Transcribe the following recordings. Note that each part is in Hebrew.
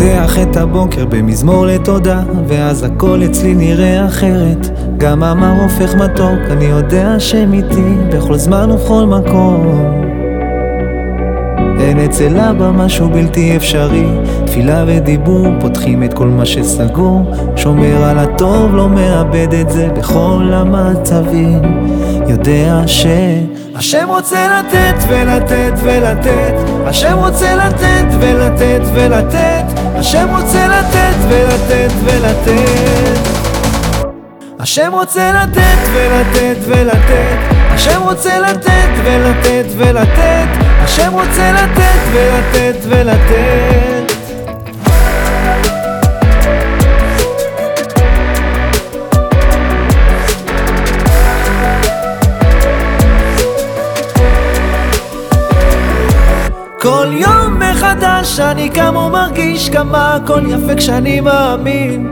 פותח את הבוקר במזמור לתודה ואז הכל אצלי נראה אחרת. גם המר הופך מתוק, אני יודע שהם איתי בכל זמן ובכל מקום. אין אצל אבא משהו בלתי אפשרי. תפילה ודיבור פותחים את כל מה שסגור. שומר על הטוב, לא מאבד את זה בכל המצבים. יודע ש... השם רוצה לתת ולתת ולתת השם רוצה לתת ולתת ולתת השם רוצה לתת ולתת ולתת. השם רוצה לתת ולתת ולתת השם רוצה לתת ולתת ולתת השם רוצה לתת ולתת ולתת כל יום מחדש אני קם ומרגיש כמה הכל יפה כשאני מאמין.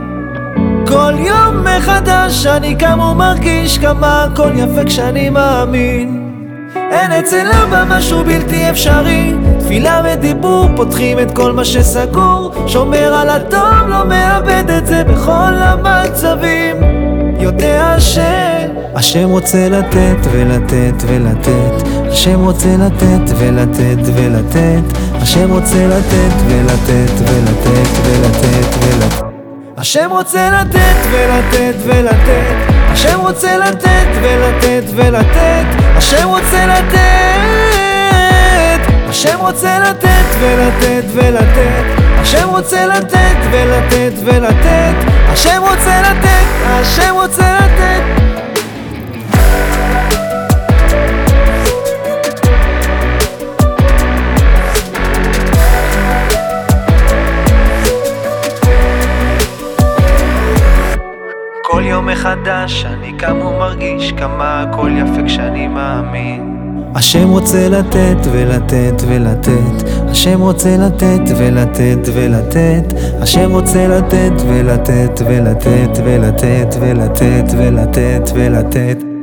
כל יום מחדש אני קם ומרגיש כמה הכל יפה כשאני מאמין. אין אצל אבא משהו בלתי אפשרי. תפילה ודיבור פותחים את כל מה שסגור. שומר על הטוב לא מאבד את זה בכל המצבים. יודע ש... השם רוצה לתת ולתת ולתת השם רוצה לתת ולתת ולתת השם רוצה לתת ולתת ולתת ולתת ולתת. השם רוצה לתת ולתת ולתת השם רוצה לתת ולתת ולתת השם רוצה לתת. השם רוצה לתת ולתת ולתת השם רוצה לתת ולתת ולתת כל יום מחדש אני קם ומרגיש כמה הכל יפה כשאני מאמין. השם רוצה לתת ולתת ולתת השם רוצה לתת ולתת ולתת השם רוצה לתת ולתת ולתת ולתת ולתת ולתת ולתת